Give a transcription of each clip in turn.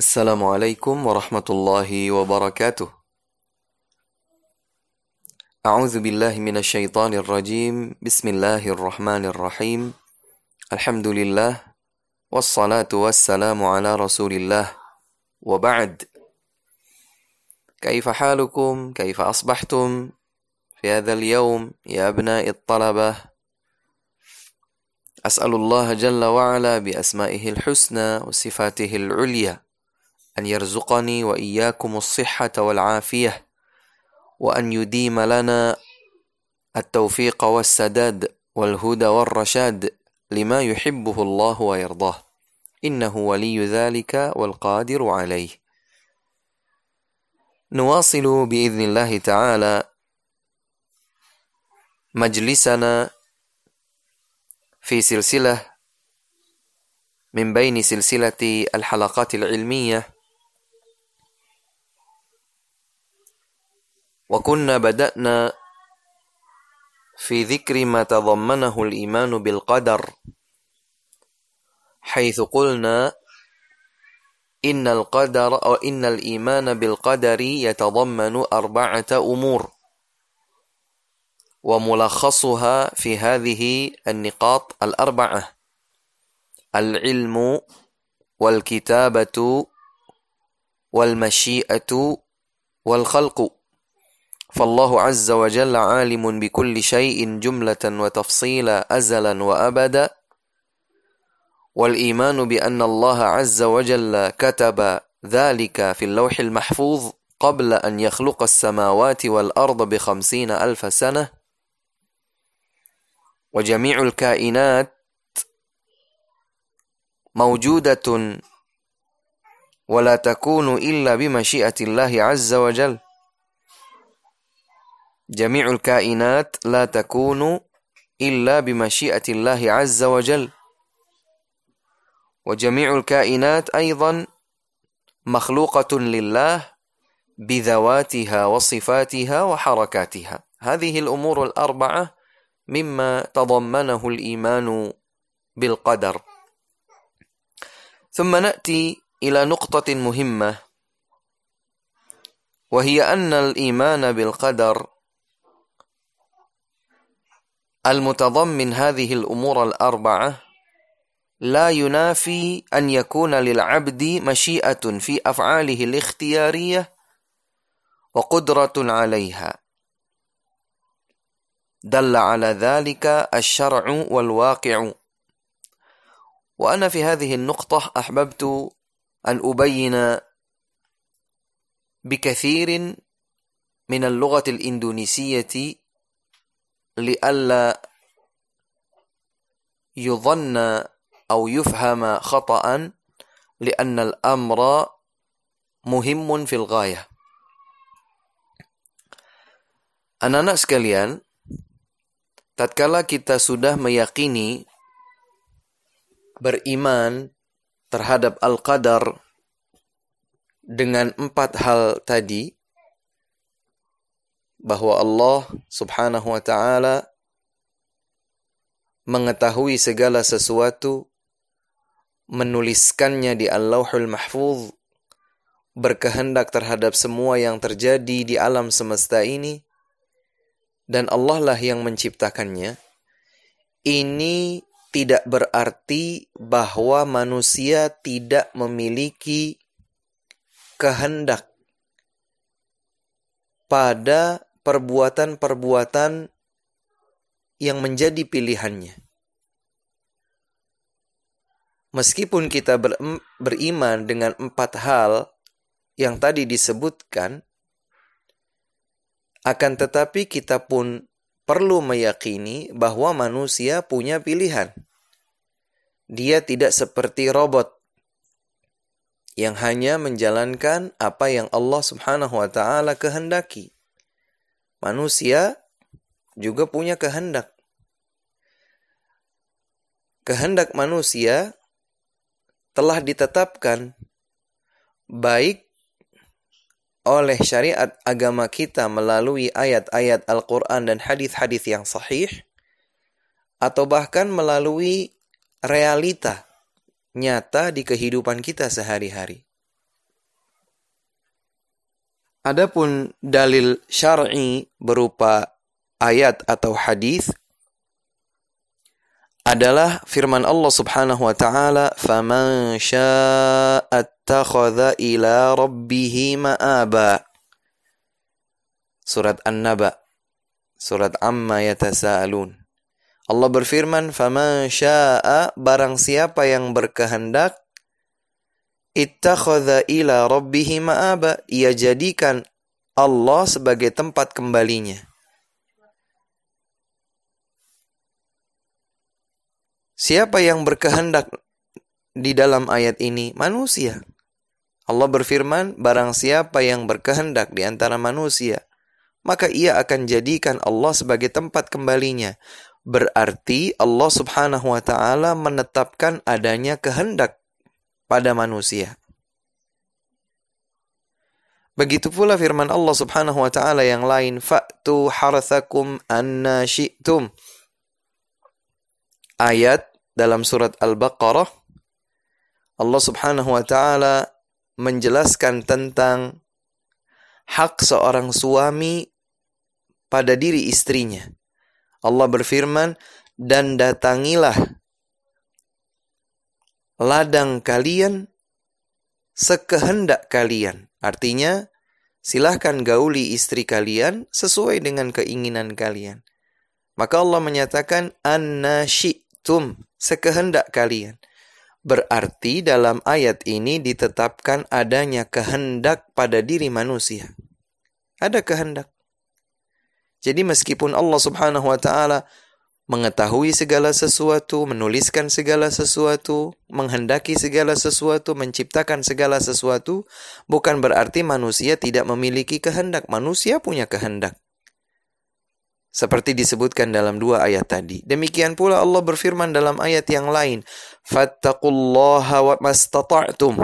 السلام علیکم ورحمۃ اللہ وبرکاتہ اعوذ باللہ من الشیطان الرجیم بسم اللہ الرحمن الرحیم الحمد للہ والصلاة والسلام على رسول اللہ وبعد كيف حالكم كيف أصبحتم في هذا اليوم يا أبناء الطلبة أسأل الله جل وعلا بأسمائه الحسنى وصفاته العليا أن يرزقني وإياكم الصحة والعافية وأن يديم لنا التوفيق والسداد والهدى والرشاد لما يحبه الله ويرضاه إنه ولي ذلك والقادر عليه نواصل بإذن الله تعالى مجلسنا في سلسلة من بين سلسلة الحلقات العلمية وكنا بدأنا في ذكر ما تضمنه الإيمان بالقدر حيث قلنا إن القدر أو إن الإيمان بالقدر يتضمن أربعة أمور وملخصها في هذه النقاط الأربعة العلم والكتابة والمشيئة والخلق فالله عز وجل عالم بكل شيء جملة وتفصيلا أزلا وأبدا والإيمان بأن الله عز وجل كتب ذلك في اللوح المحفوظ قبل أن يخلق السماوات والأرض بخمسين ألف سنة وجميع الكائنات موجودة ولا تكون إلا بمشيئة الله عز وجل جميع الكائنات لا تكون إلا بمشيئة الله عز وجل وجميع الكائنات أيضا مخلوقة لله بذواتها وصفاتها وحركاتها هذه الأمور الأربعة مما تضمنه الإيمان بالقدر ثم نأتي إلى نقطة مهمة وهي أن الإيمان بالقدر المتضمن هذه الأمور الأربعة لا ينافي أن يكون للعبد مشيئة في أفعاله الاختيارية وقدرة عليها دل على ذلك الشرع والواقع وأنا في هذه النقطة أحببت أن أبين بكثير من اللغة الإندونيسية لئلا يظن أو يفهم خطأ لأن الأمر مهم في الغاية Anak-anak sekalian, tatkala kita sudah meyakini beriman terhadap Al-Qadar dengan empat hal tadi, Bahu اللہ تر دین اللہ اللہ تا برتی منسی کی پربواتن پربو آن ینگ منجا دی پیلیح مسکی پن کیتا بران پتہ ینگا دی سبت کان آکن تتا پی کتا پون پرلو میا کینی بہوا مانوسیا پوئیاں پیلیحان دیا تی سرتی ربت ینح منجالان کان آپا یعن اللہ سب حان ہوتا کہ منوشیا جگہ کہن ڈک کہ ہن ڈک منوسیا تلاڈی تعک اری ات اگما کی تا ملالو آیات آیات القور آندن ہری ہری سیاح ساح اتو بہ کن ملالوئی ریالی تا یا تا دین کتا سہ ہاری ہاری سورت ان سورتھون بر فیرمن فم شا برنگ سیا پی برک اللہ بر فرمان برن پیانگ بر کہن تر منوسیا اللہ تمکم بال آریا اللہ اللہ منجل پری اللہ بر فرمن ڈنڈ ت تھیلا گولی استری کالین سنگن کا مقا منات کام آیاتنی تاپکری منسی جدیمس کی پنل سب mengetahui segala sesuatu, menuliskan segala sesuatu, menghendaki segala sesuatu, menciptakan segala sesuatu, bukan berarti manusia tidak memiliki kehendak. Manusia punya kehendak. Seperti disebutkan dalam dua ayat tadi. Demikian pula Allah berfirman dalam ayat yang lain. Fattakullaha wa mastata'tum.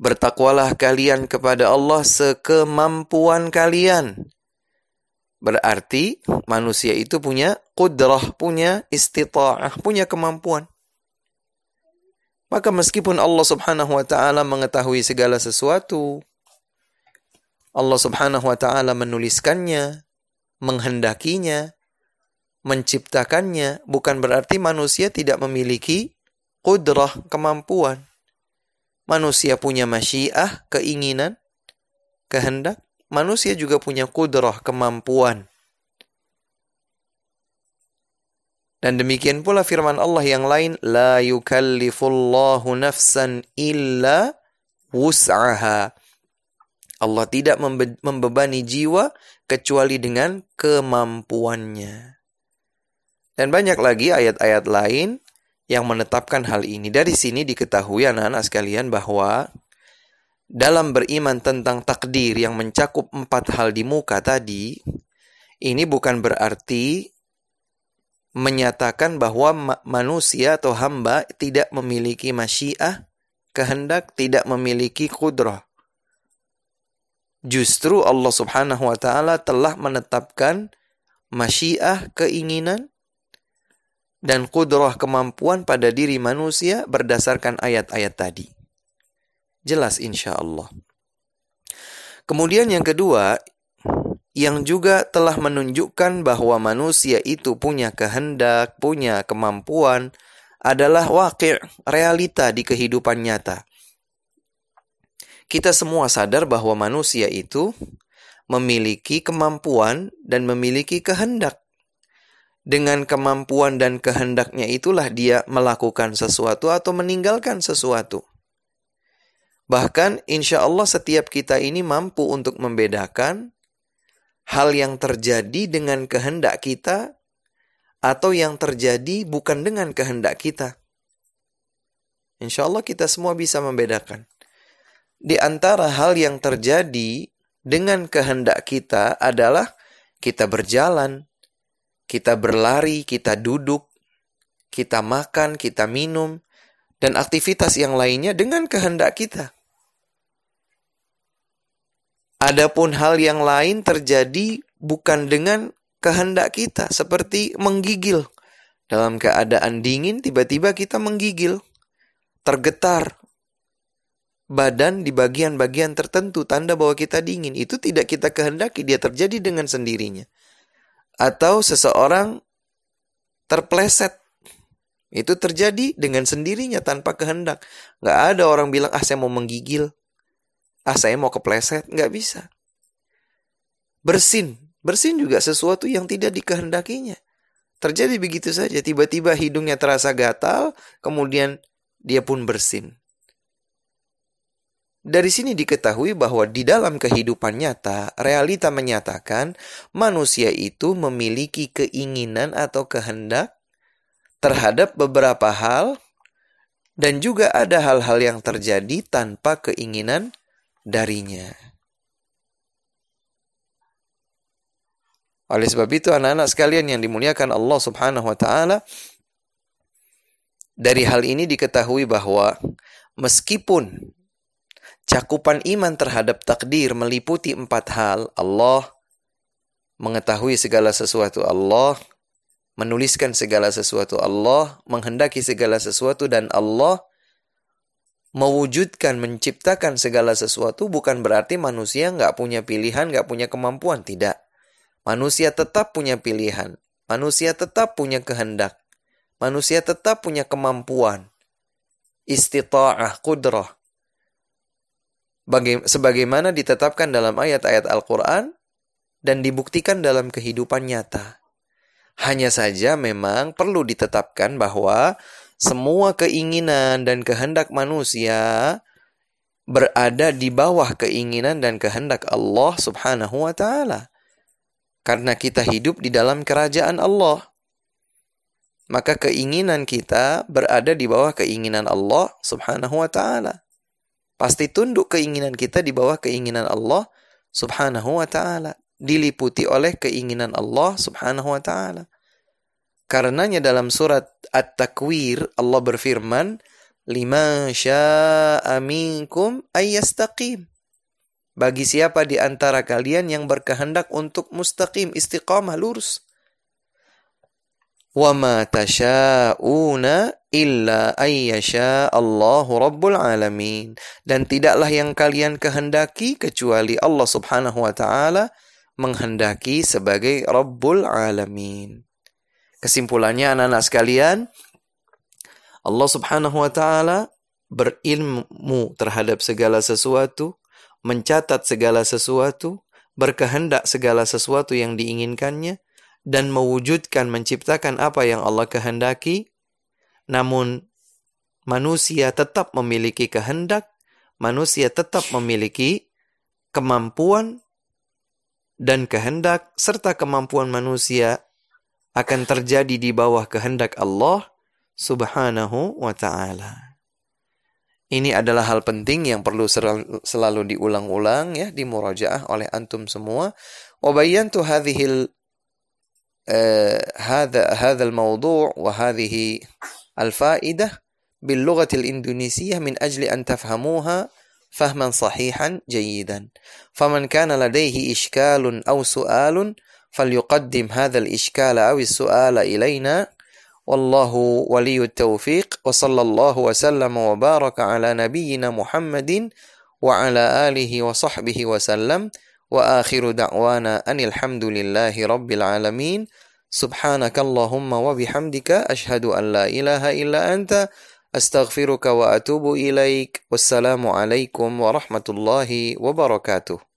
Bertakwalah kalian kepada Allah sekemampuan kalian. بول آرتی منوشیا قو دیا اللہ تا means کنیا منگنڈا من چپتا کنیا بوکان برآ منوشیہ تی D لکھی قود رہ منوشیہ پونیا میں شی آن کنڈا تب کاندار ہو آج کل ڈبر تنتان تقدیر منچا پتہ دی مو کا تا دی کانبر آرتی منیا تا کن بہ منوسی تو ہم بمیلی کی ماشی آ کحک تمیلی کی قدر جسرو اللہ سبحان اللہ تہ من تب کن ماشی آ کنگین دن قدر پوان پیری منوشیا بردا سرکن آیات آیا تا دی جلاس ان شاء اللہ کموڈیاں گڈوا یعن جگا تلا من جگ بہوا منوسیاں کمام پوانتا کمام پوان ڈن کہن ملا کو سسوا سسو آتو بہ کن ان شاء اللہ ستیہ انام پو انتم بی کن ہل ینگ تر جی ڈگن کہ جی بوکن ڈگن کہ انتارا حل یا جہی ڈگن کہن ڈیتا برجالن کی تب برلاری ماہ کن کتا مین ڈگن کہ آد پونگ لائین تر جی بکن ڈگن کہن سبرتی منگی گیل کے با کتا منگی گیل با گیان یہ تونیا ترجیح سنڈرین اتاؤ سس اور ترجیح ڈگن سنڈیری اور منگی گل آسائ موقبل برسی نگاڈی بہو کہا کان مانوشیا کینڈا ببرا پہل ڈنجو گا ڈال ہال یا اللہ منسکو اللہ منگا کی سے گلا سسو تن اللہ بگم آل قور ڈنڈی بکتی کن ڈلم کہ لو ڈی تاپ کن باہ ہنڈک منو یانڈک اللہ نوالا کرنا کتاب ڈی ڈالم کرا جن اللہ مک کا بربا کا اللہ نوالا پاستی تنڈو ڈیبا اللہ نوال ڈیلی پوتی نل سوال کر نم سیا کال برکنڈ مستقیم اس مش اون اش اللہ رب المین دنتی ڈال یلین کحنڈا کی کچولی اللہ سبان ہوگا کی سب گرب العلمی اللہ آپ یگ اللہ کہنڈا کی نامون منوسیا تتپ ملکی کہنڈک منوسیا تتپ ملکی کمام پو ڈن کہ سرتا کمام پون منوسیا akan terjadi di bawah kehendak Allah subhanahu wa ta'ala. Ini adalah hal penting yang perlu selalu diulang-ulang ya di murajaah oleh antum semua. Wa bayantu hadhil hadha hadha al-mawdu' wa hadhihi al-fa'idah bil lughah al-indonesiyah min ajli an tafhamuha fahman sahihan jayyidan. Faman kana ladayhi ishkalun aw su'alun فليقدم هذا الإشكال أو السؤال إلينا والله ولي التوفيق وصلى الله وسلم وبارك على نبينا محمد وعلى آله وصحبه وسلم وآخر دعوانا أن الحمد لله رب العالمين سبحانك اللهم وبحمدك أشهد أن لا إله إلا أنت أستغفرك وأتوب إليك والسلام عليكم ورحمة الله وبركاته